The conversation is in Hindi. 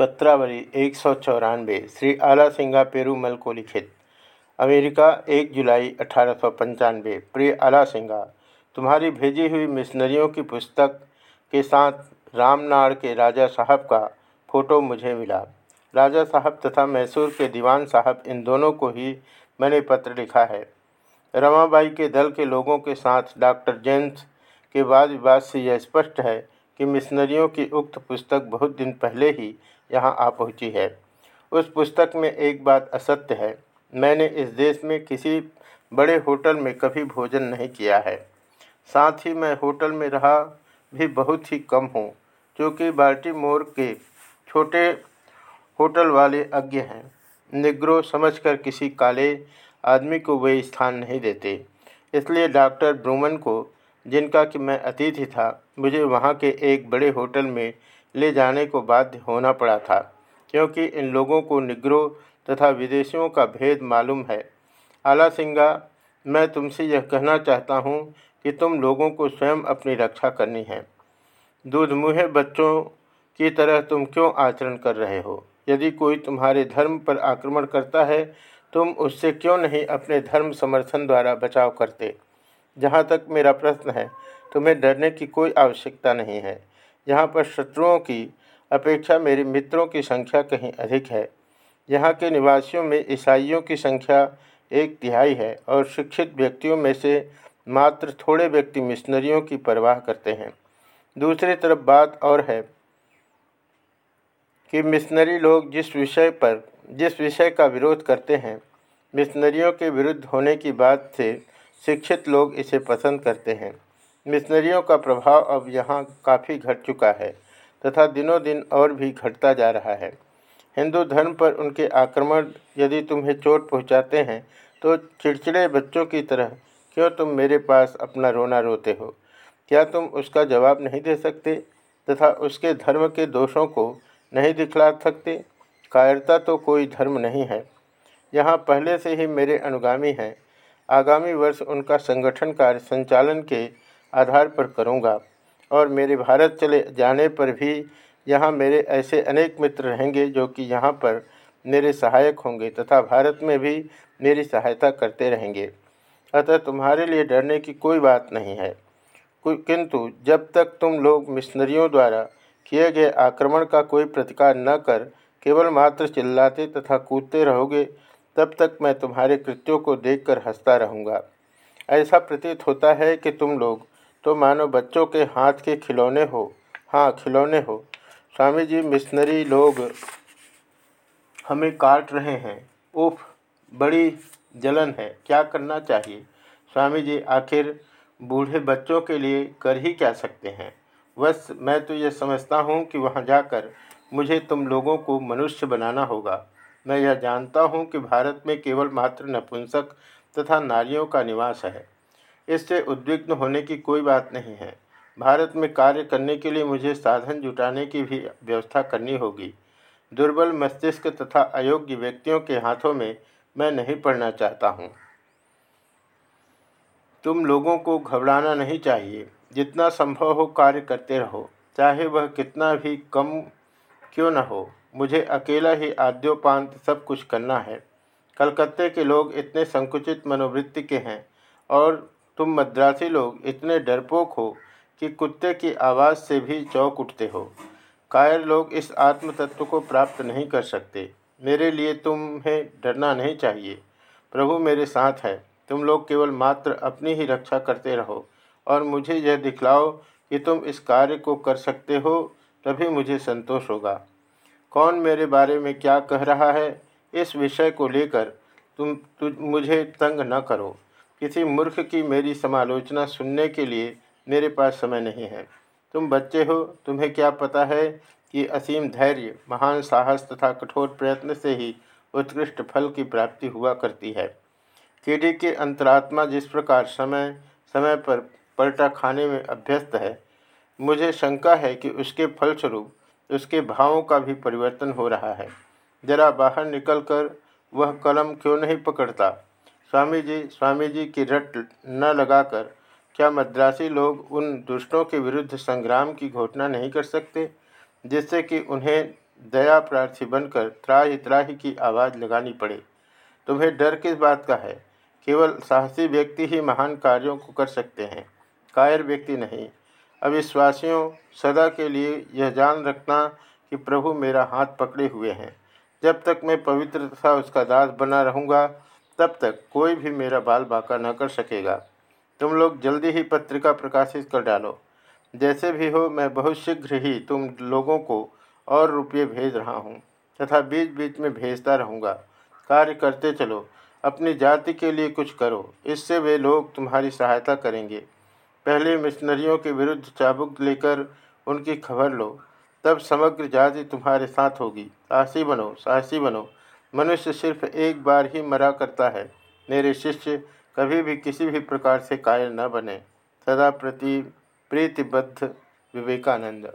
पत्रावली एक सौ चौरानवे, श्री आला सिंगा पेरूमल को लिखित। अमेरिका, एक जुलाई अठारह सौ पंचानवे, प्रिय आला सिंगा, तुम्हारी भेजी हुई मिशनरियों की पुस्तक के साथ रामनाड़ के राजा साहब का फ़ोटो मुझे मिला। राजा साहब तथा मैसूर के दीवान साहब, इन दोनों को ही मैंने पत्र लिखा है। रमाबाई के दल के लोगों के साथ डॉक्टर जेम्स के वाद विवाद से यह स्पष्ट है कि मिशनरियों की उक्त पुस्तक बहुत दिन पहले ही यहाँ आ पहुँची है। उस पुस्तक में एक बात असत्य है। मैंने इस देश में किसी बड़े होटल में कभी भोजन नहीं किया है। साथ ही मैं होटल में रहा भी बहुत ही कम हूँ, क्योंकि बाल्टीमोर के छोटे होटल वाले अज्ञ हैं। निग्रो समझकर किसी काले आदमी को वे स्थान नहीं देते। इसलिए डॉक्टर ब्रूमन को, जिनका कि मैं अतिथि था, मुझे वहाँ के एक बड़े होटल में ले जाने को बाध्य होना पड़ा था, क्योंकि इन लोगों को निग्रो तथा विदेशियों का भेद मालूम है। आला सिंगा, मैं तुमसे यह कहना चाहता हूँ कि तुम लोगों को स्वयं अपनी रक्षा करनी है। दूध मुहे बच्चों की तरह तुम क्यों आचरण कर रहे हो? यदि कोई तुम्हारे धर्म पर आक्रमण करता है, तुम उससे क्यों नहीं अपने धर्म समर्थन द्वारा बचाव करते? जहाँ तक मेरा प्रश्न है, तुम्हें डरने की कोई आवश्यकता नहीं है। यहाँ पर शत्रुओं की अपेक्षा मेरे मित्रों की संख्या कहीं अधिक है। यहाँ के निवासियों में ईसाइयों की संख्या एक तिहाई है और शिक्षित व्यक्तियों में से मात्र थोड़े व्यक्ति मिशनरियों की परवाह करते हैं। दूसरी तरफ़ बात और है कि मिशनरी लोग जिस विषय पर, जिस विषय का विरोध करते हैं, मिशनरियों के विरुद्ध होने की बात से शिक्षित लोग इसे पसंद करते हैं। मिशनरियों का प्रभाव अब यहाँ काफ़ी घट चुका है तथा दिनों दिन और भी घटता जा रहा है। हिंदू धर्म पर उनके आक्रमण यदि तुम्हें चोट पहुँचाते हैं तो चिड़चिड़े बच्चों की तरह क्यों तुम मेरे पास अपना रोना रोते हो? क्या तुम उसका जवाब नहीं दे सकते तथा उसके धर्म के दोषों को नहीं दिखला सकते? कायरता तो कोई धर्म नहीं है। यहाँ पहले से ही मेरे अनुगामी हैं। आगामी वर्ष उनका संगठन कार्य संचालन के आधार पर करूँगा। और मेरे भारत चले जाने पर भी यहाँ मेरे ऐसे अनेक मित्र रहेंगे जो कि यहाँ पर मेरे सहायक होंगे तथा भारत में भी मेरी सहायता करते रहेंगे। अतः तुम्हारे लिए डरने की कोई बात नहीं है। किंतु जब तक तुम लोग मिशनरियों द्वारा किए गए आक्रमण का कोई प्रतिकार न कर केवल मात्र चिल्लाते तथा कूदते रहोगे, तब तक मैं तुम्हारे कृत्यों को देखकर हंसता रहूँगा। ऐसा प्रतीत होता है कि तुम लोग तो मानो बच्चों के हाथ के खिलौने हो। हाँ खिलौने हो। स्वामी जी, मिशनरी लोग हमें काट रहे हैं। उफ, बड़ी जलन है। क्या करना चाहिए? स्वामी जी, आखिर बूढ़े बच्चों के लिए कर ही क्या सकते हैं? बस मैं तो ये समझता हूँ कि वहाँ जाकर मुझे तुम लोगों को मनुष्य बनाना होगा। मैं यह जानता हूँ कि भारत में केवल मात्र नपुंसक तथा नारियों का निवास है। इससे उद्विग्न होने की कोई बात नहीं है। भारत में कार्य करने के लिए मुझे साधन जुटाने की भी व्यवस्था करनी होगी। दुर्बल मस्तिष्क तथा अयोग्य व्यक्तियों के हाथों में मैं नहीं पढ़ना चाहता हूँ। तुम लोगों को घबराना नहीं चाहिए। जितना संभव हो कार्य करते रहो। चाहे वह कितना भी कम क्यों न हो। मुझे अकेला ही आद्योपांत सब कुछ करना है। कलकत्ते के लोग इतने संकुचित मनोवृत्ति के हैं और तुम मद्रासी लोग इतने डरपोक हो कि कुत्ते की आवाज़ से भी चौक उठते हो। कायर लोग इस आत्म तत्व को प्राप्त नहीं कर सकते। मेरे लिए तुम्हें डरना नहीं चाहिए। प्रभु मेरे साथ है। तुम लोग केवल मात्र अपनी ही रक्षा करते रहो और मुझे यह दिखलाओ कि तुम इस कार्य को कर सकते हो, तभी मुझे संतोष होगा। कौन मेरे बारे में क्या कह रहा है? इस विषय को लेकर तुम, तुझ, मुझे तंग न करो। किसी मूर्ख की मेरी समालोचना सुनने के लिए मेरे पास समय नहीं है। तुम बच्चे हो, तुम्हें क्या पता है कि असीम धैर्य, महान साहस तथा कठोर प्रयत्न से ही उत्कृष्ट फल की प्राप्ति हुआ करती है। कीड़ी के अंतरात्मा जिस प्रकार समय समय पर पलटा खाने में अभ्यस्त है, मुझे शंका है कि उसके फलस्वरूप उसके भावों का भी परिवर्तन हो रहा है। जरा बाहर निकलकर वह कलम क्यों नहीं पकड़ता? स्वामी जी स्वामी जी की रट न लगाकर क्या मद्रासी लोग उन दुष्टों के विरुद्ध संग्राम की घोषणा नहीं कर सकते, जिससे कि उन्हें दया प्रार्थी बनकर त्राही त्राही की आवाज़ लगानी पड़े? तुम्हें डर किस बात का है? केवल साहसी व्यक्ति ही महान कार्यों को कर सकते हैं। कायर व्यक्ति नहीं। अविश्वासियों सदा के लिए यह जान रखना कि प्रभु मेरा हाथ पकड़े हुए हैं। जब तक मैं पवित्र तथा उसका दास बना रहूँगा तब तक कोई भी मेरा बाल बाका न कर सकेगा। तुम लोग जल्दी ही पत्रिका प्रकाशित कर डालो। जैसे भी हो, मैं बहुत शीघ्र ही तुम लोगों को और रुपये भेज रहा हूँ तथा बीच बीच में भेजता रहूँगा। कार्य करते चलो। अपनी जाति के लिए कुछ करो। इससे वे लोग तुम्हारी सहायता करेंगे। पहले मिशनरियों के विरुद्ध चाबुक लेकर उनकी खबर लो। तब समग्र जाति तुम्हारे साथ होगी। साहसी बनो साहसी बनो। मनुष्य सिर्फ़ एक बार ही मरा करता है। मेरे शिष्य कभी भी किसी भी प्रकार से कायल न बने। सदा प्रति प्रीतिबद्ध विवेकानंद।